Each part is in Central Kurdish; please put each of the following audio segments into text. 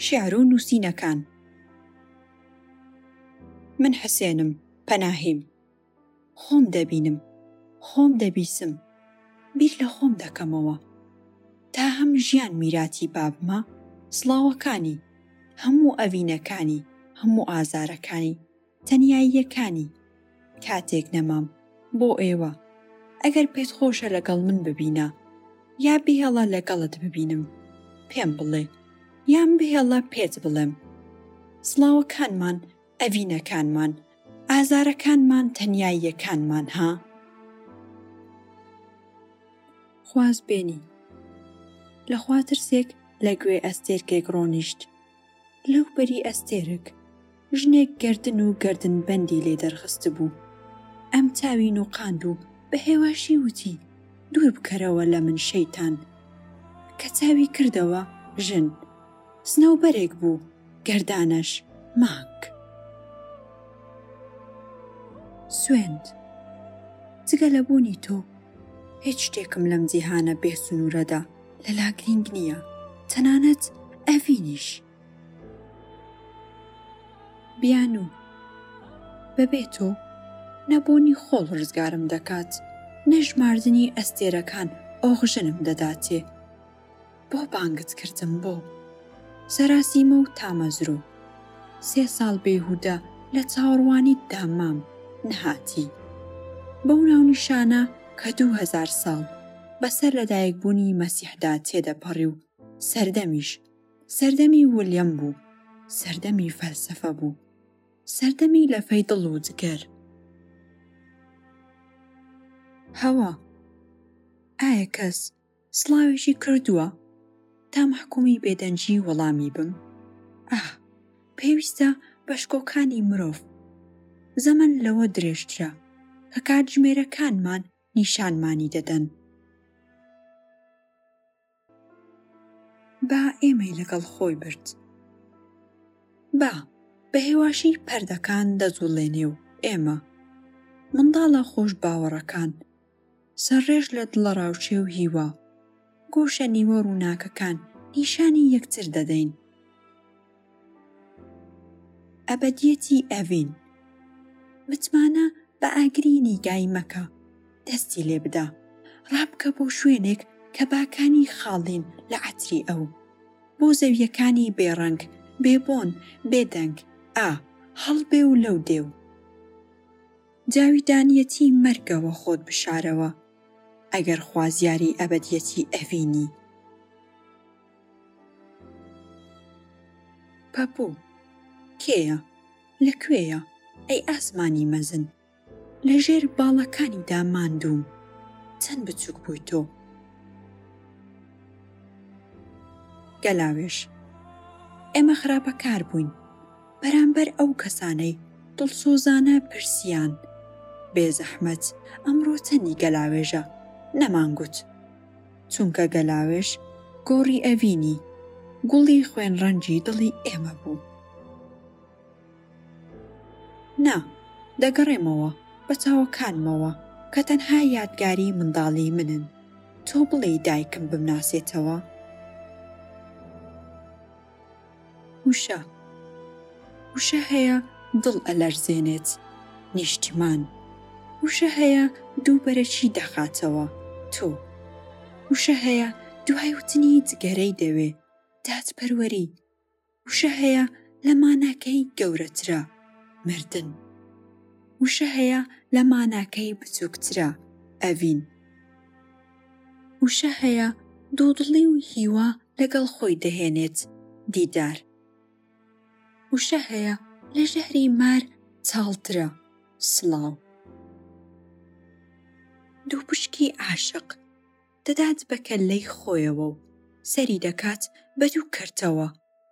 شیعر و نووسینەکان من حسێنم پەناهیم خۆم دەبینم خۆم دەبیسم بیر لە خۆم دەکەمەوە تا هەم ژیان میراتی بابمە سڵاوەکانی هەموو ئەڤینەکانی هەموو ئازارەکانی تەنیاییەکانی کاتێک نەمام بۆ ئێوە ئەگەر پێت خۆشە لەگەڵ من ببینە یا بهێڵە لەگەڵت ببینم پێم بڵێ یان بهێڵە پێت بڵێم سڵاوەکانمان ئەڤینەکانمان ئازارەکانمان تەنیاییەکانمان ها خوازبێنی لە خواترسێک لە گوێ ئەستێرکێک ڕۆنیشت. لەو بەری ئەستێرک ژنێک گەردن و گەردنبەندی لێ دەرخستبوو. ئەم چاوی نووقاند و بە هێواشی وتی، دوور بکەرەوە لە من شەیتان. کە چاوی کردەوە ژن، سنەوبەرێک بوو، گەردانەش مانگ. سوێند، جگە لە بوونی تۆ، هیچ شتێکم لەم جیهانە بێ سنوورەدا لەلا گرینگ نییە تەنانەت ئەڤینیش بیانوو بەبێ تۆ نەبوونی خۆڵ ڕزگارم دەکات نەژماردنی ئەستێرەکان ئۆخژنم دەداتێ بۆ بانگت کردم بۆ سەراسیمە و تامەزرۆ سێ ساڵ بێهودە لە چاوەڕوانیتدا مام، نەهاتی. بەو ناونیشانە کە دوو هەزار ساڵ بەسەر لەدایکبوونی مەسیحدا تێدەپەڕی و سەردەمیش سەردەمی ولیەم بوو، سەردەمی فەلسەفە بوو، سەردەمی لەفەی دڵ و جگەر. هەوە، ئایا کەس سڵاوێکی کردووە تا مەحکومی بێدەنگی وەڵامی بم ئه پێویستە بەشکۆکانی مرۆڤ زەمەن لەوە درێژترە کە کاتژمێرەکانمان نیشانمانی دەدەن. با ئێمەی لەگەڵ خۆی برد با بە هێواشی پەردەکان دەجوڵێنێ و ئێمە منداڵە خۆش باوەڕەکان سەرڕێژ لە دڵەڕاوکێ و هیوا، گۆشە نیوە ڕووناکەکان نیشانی یەکتر دەدەین. ئەبەدیەتی ئەڤین، متمانە بە ئاگری نیگای مەکە، دەستی لێ بدە، ڕابکە بۆ شوێنێک کە باکانی خاڵین لە عەتری ئەو، بۆ زەوییەکانی بێڕەنگ، بێبۆن، بێدەنگ، ئا، هەڵبێ و لەو دێ و. جاویدانیەتی مەرگەوە خۆت بشارەوە ئەگەر خوازیاری ئەبەدیەتی ئەڤینی. پەپوو کێیە؟ لە کوێیە؟ ئەی ئاسمانی مەزن؟ لە ژێر باڵەکانیدا ماندووم چەند بچووک بووی تۆ. گەلاوێژ ئێمە خراپەکار بووین. بەرامبەر ئەو کەسانەی دڵسۆزانە پرسیان، بێزەحمەت ئەمڕۆ چەندی گەلاوێژە؟ نەمان گوت. چونکە گەلاوێژ گۆڕی ئەڤینی، گوڵی خوێنڕەنگی دڵی ئێمە بوو. نا، دەگەڕێمەوە بە چاوەکانمەوە کە تەنها یادگاری منداڵی منن. تۆ بڵێی دایکم بمناسێتەوە؟ وشە وشە هەیە دڵ ئەلەرزێنێت نیشتیمان وشە هەیە دوو بەرەکی دەخاتەوە تۆ وشە هەیە دوای وتنی جگەرەی دەوێ دادپەروەری وشە هەیە لە ماناکەی گەورەترە مردن وشە هەیە لە ماناکەی بچووکترە ئەڤین. وشە هەیە دوودڵی و هیوا لەگەڵ خۆی دەهێنێت دیدار وشە هەیە لە ژەهری مار چاڵترە سڵاو دوو پشکی عاشق دەدات بە کەللەی خۆیەوە و سەری دەکات بە دوو کەرتەوە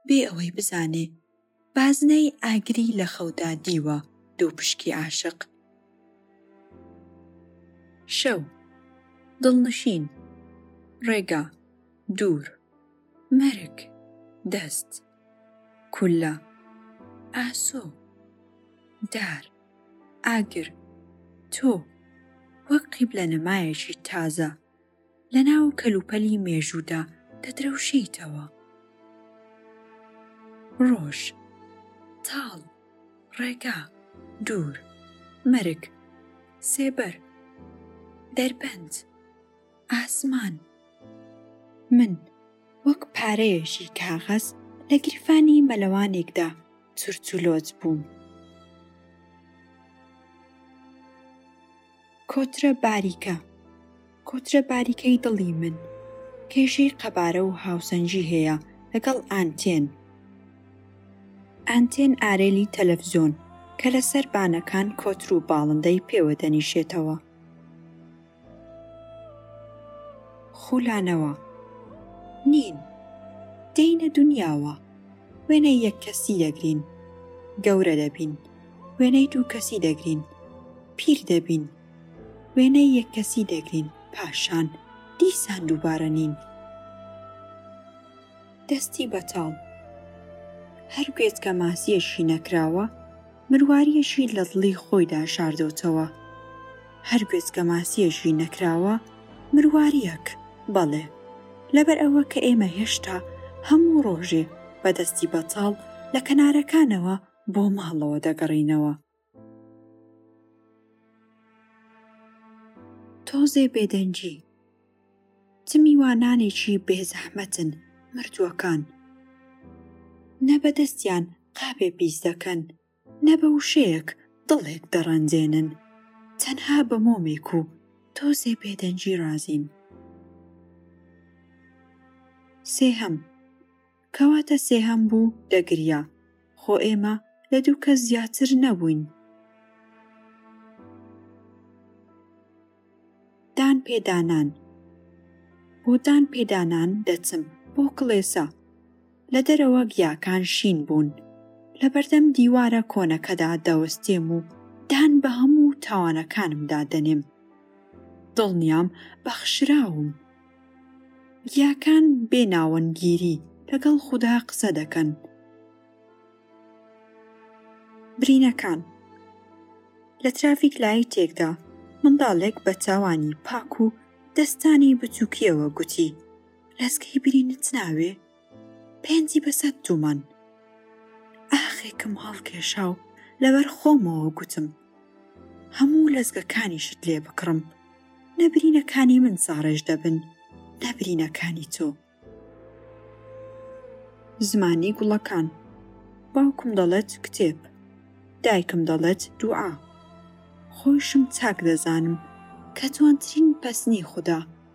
بێ ئەوەی بزانێ بازنەی ئاگری لە خەودا دیوە دوو پشکی عاشق. شەو، دڵنشین، ڕێگا، دوور، مەرگ، دەست، کولە، ئاسۆ، دار، ئاگر، تۆ، وەک قیبلەنمایەکی تازە. لە ناو کەلوپەلی مێژوودا دەدرەوشێیتەوە. ڕۆژ، تاڵ، ڕێگا، دوور، مەرگ، سێبەر، دەربەند، ئاسمان، من، وەک پارەیەکی کاغەز لە گیرفانی مەلەوانێکدا چرچولۆچ بووم. کۆترە باریکە، کۆترە باریکەی دڵی من، کێشەی قەبارە و هاوسەنگی هەیە لەگەڵ ئانتێن. ئانتێن ئارێلی تەلەفزۆن کە لەسەر بانەکان کۆتر و باڵندەی پێوە دەنیشێتەوە. خولانەوە نین، دێینە دونیاوە، وێنەی یەک کەسی دەگرین، گەورە دەبین. وێنەی دوو کەسی دەگرین پیر دەبین وێنەی یەک کەسی دەگرین پاشان دیسان دووبارە نین دەستی بەتاڵ هەر گوێچکە ماسیەشی نەکراوە مرواریەشی لە دڵی خۆیدا شاردۆتەوە هەر گوێچکە ماسیەشی نەکراوە مرواریەک بەڵێ لەبەر ئەوە کە ئێمە هێشتا هەموو ڕۆژێ بەدەستی بەتاڵ لە کەنارەکانەوە بۆ ماڵەوە دەگەڕینەوە. تۆزێ بێدەنگی. چ میوانانێکی بێزەحمەتن مردووەکان. نە بە دەستیان قاپێ پیس دەکەن، نە بە وشەیەک دڵێک دەڕەنجێنن. تەنها بە مۆمێک و تۆزێ بێدەنگی ڕازین. سێهەم. کەواتە سێهەم بوو دەگریا خۆ ئێمە لە دوو کەس زیاتر نەبووین. دان پێدانان بۆ دان پێدانان دەچم بۆ کڵێسە لە دەرەوە گیاکان شین بوون لە بەردەم دیوارە کۆنەکەدا دەوەستێم و دان بە هەموو تاوانەکانمدا دەنێم دڵنیام بەخشراوم گیاکان بێ ناوەندگیری لەگەڵ خودا قسە دەکەن. برینەکان لە ترافیک لایتێکدا منداڵێک بە چاوانی پاک و دەستانی بچووکیەوە گوتی، لەسکەی برینت ناوێ؟ پێنجی بە سەد تومان. ئاخێکم هەڵکێشا و لەبەر خۆمەوە گوتم، هەموو لەزگەکانیشت لێ بکڕم، نە برینەکانی من ساڕێژ دەبن، نە برینەکانی تۆ. زمانی گوڵەکان. باوکم دەڵێت کتێب. دایکم دەڵێت دوعا. خۆیشم چاک دەزانم کە جوانترین پەسنی خودا.